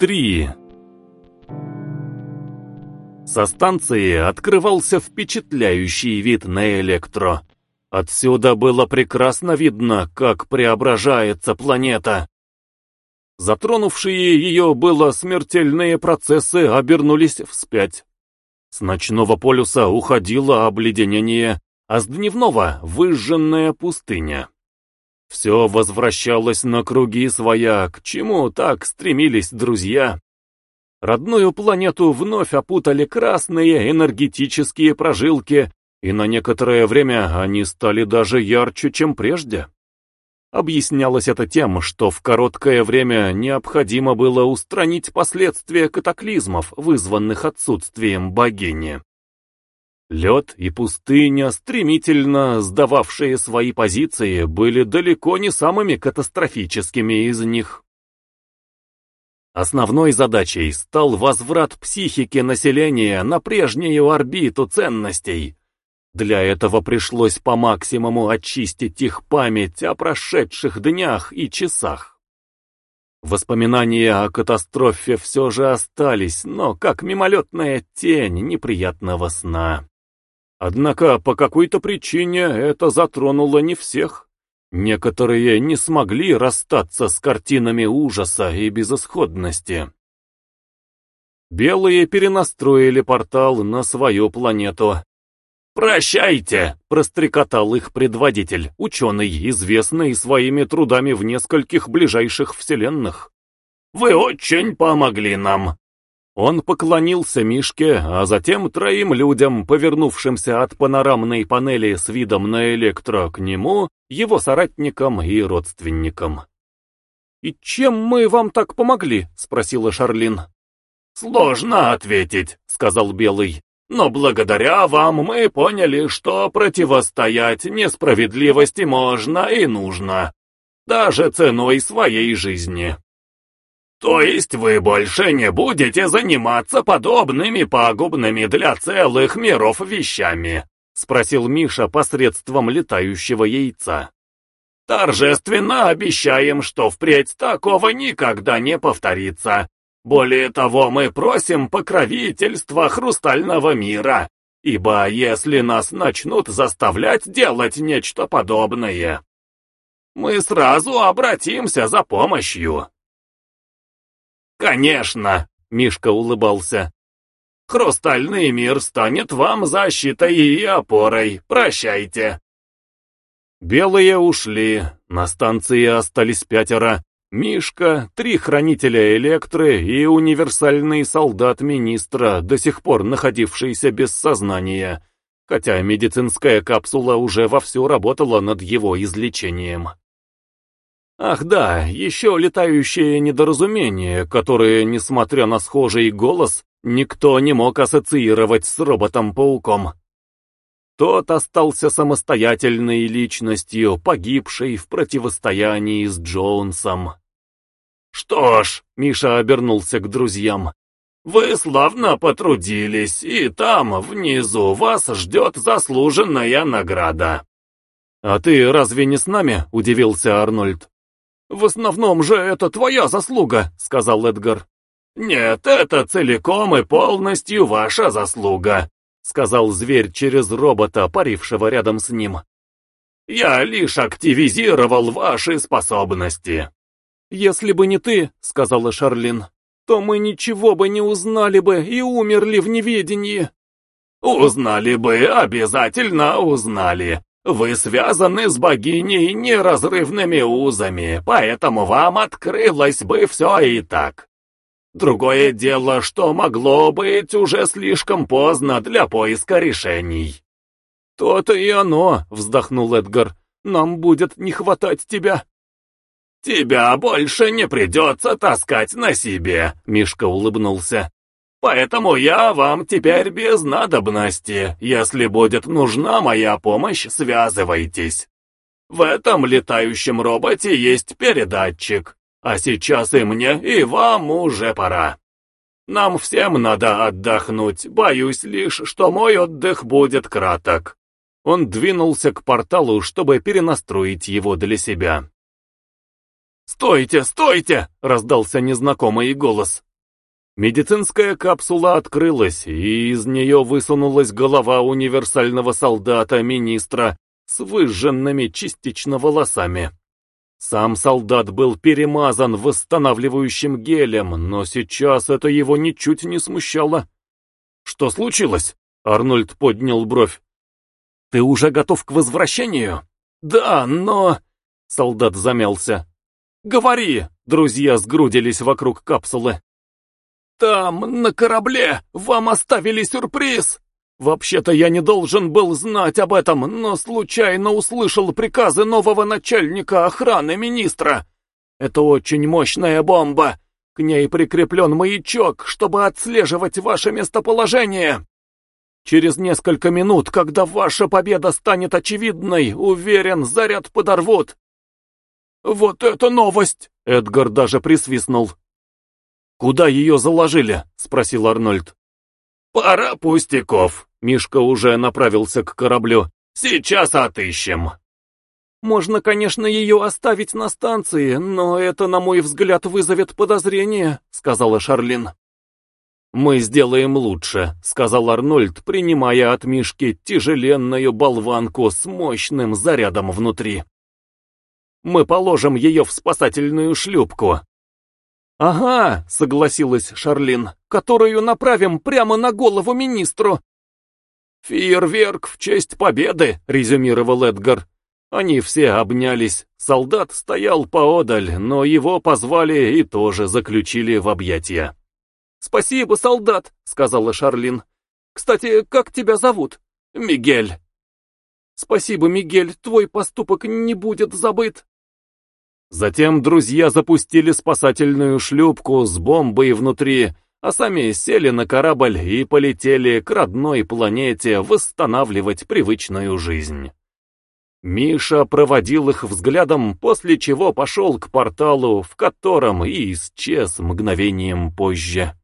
3 Со станции открывался впечатляющий вид на электро. Отсюда было прекрасно видно, как преображается планета. Затронувшие ее было смертельные процессы обернулись вспять. С ночного полюса уходило обледенение, а с дневного — выжженная пустыня. Все возвращалось на круги своя, к чему так стремились друзья. Родную планету вновь опутали красные энергетические прожилки, и на некоторое время они стали даже ярче, чем прежде. Объяснялось это тем, что в короткое время необходимо было устранить последствия катаклизмов, вызванных отсутствием богини. Лед и пустыня, стремительно сдававшие свои позиции, были далеко не самыми катастрофическими из них. Основной задачей стал возврат психики населения на прежнюю орбиту ценностей. Для этого пришлось по максимуму очистить их память о прошедших днях и часах. Воспоминания о катастрофе все же остались, но как мимолетная тень неприятного сна. Однако по какой-то причине это затронуло не всех. Некоторые не смогли расстаться с картинами ужаса и безысходности. Белые перенастроили портал на свою планету. «Прощайте!» — прострекотал их предводитель, ученый, известный своими трудами в нескольких ближайших вселенных. «Вы очень помогли нам!» Он поклонился Мишке, а затем троим людям, повернувшимся от панорамной панели с видом на электро к нему, его соратникам и родственникам. «И чем мы вам так помогли?» — спросила Шарлин. «Сложно ответить», — сказал Белый. «Но благодаря вам мы поняли, что противостоять несправедливости можно и нужно, даже ценой своей жизни». То есть вы больше не будете заниматься подобными пагубными для целых миров вещами? Спросил Миша посредством летающего яйца. Торжественно обещаем, что впредь такого никогда не повторится. Более того, мы просим покровительства хрустального мира, ибо если нас начнут заставлять делать нечто подобное, мы сразу обратимся за помощью. «Конечно!» — Мишка улыбался. «Хрустальный мир станет вам защитой и опорой. Прощайте!» Белые ушли, на станции остались пятеро. Мишка, три хранителя Электры и универсальный солдат министра, до сих пор находившийся без сознания, хотя медицинская капсула уже вовсю работала над его излечением. Ах да, еще летающее недоразумение, которое, несмотря на схожий голос, никто не мог ассоциировать с роботом-пауком. Тот остался самостоятельной личностью, погибшей в противостоянии с Джонсом. «Что ж», — Миша обернулся к друзьям, — «вы славно потрудились, и там, внизу, вас ждет заслуженная награда». «А ты разве не с нами?» — удивился Арнольд. «В основном же это твоя заслуга», — сказал Эдгар. «Нет, это целиком и полностью ваша заслуга», — сказал зверь через робота, парившего рядом с ним. «Я лишь активизировал ваши способности». «Если бы не ты», — сказала Шарлин, — «то мы ничего бы не узнали бы и умерли в неведении». «Узнали бы, обязательно узнали», вы связаны с богиней неразрывными узами, поэтому вам открылось бы все и так. Другое дело, что могло быть уже слишком поздно для поиска решений. «То-то и оно», — вздохнул Эдгар, — «нам будет не хватать тебя». «Тебя больше не придется таскать на себе», — Мишка улыбнулся. Поэтому я вам теперь без надобности. Если будет нужна моя помощь, связывайтесь. В этом летающем роботе есть передатчик. А сейчас и мне, и вам уже пора. Нам всем надо отдохнуть, боюсь лишь, что мой отдых будет краток. Он двинулся к порталу, чтобы перенастроить его для себя. «Стойте, стойте!» — раздался незнакомый голос. Медицинская капсула открылась, и из нее высунулась голова универсального солдата-министра с выжженными частично волосами. Сам солдат был перемазан восстанавливающим гелем, но сейчас это его ничуть не смущало. «Что случилось?» — Арнольд поднял бровь. «Ты уже готов к возвращению?» «Да, но...» — солдат замялся. «Говори!» — друзья сгрудились вокруг капсулы. «Там, на корабле, вам оставили сюрприз!» «Вообще-то я не должен был знать об этом, но случайно услышал приказы нового начальника охраны министра. Это очень мощная бомба. К ней прикреплен маячок, чтобы отслеживать ваше местоположение. Через несколько минут, когда ваша победа станет очевидной, уверен, заряд подорвут». «Вот это новость!» — Эдгар даже присвистнул. «Куда ее заложили?» — спросил Арнольд. «Пара пустяков». Мишка уже направился к кораблю. «Сейчас отыщем». «Можно, конечно, ее оставить на станции, но это, на мой взгляд, вызовет подозрение», — сказала Шарлин. «Мы сделаем лучше», — сказал Арнольд, принимая от Мишки тяжеленную болванку с мощным зарядом внутри. «Мы положим ее в спасательную шлюпку, «Ага», — согласилась Шарлин, — «которую направим прямо на голову министру». «Фейерверк в честь победы», — резюмировал Эдгар. Они все обнялись. Солдат стоял поодаль, но его позвали и тоже заключили в объятия. «Спасибо, солдат», — сказала Шарлин. «Кстати, как тебя зовут?» «Мигель». «Спасибо, Мигель, твой поступок не будет забыт». Затем друзья запустили спасательную шлюпку с бомбой внутри, а сами сели на корабль и полетели к родной планете восстанавливать привычную жизнь. Миша проводил их взглядом, после чего пошел к порталу, в котором и исчез мгновением позже.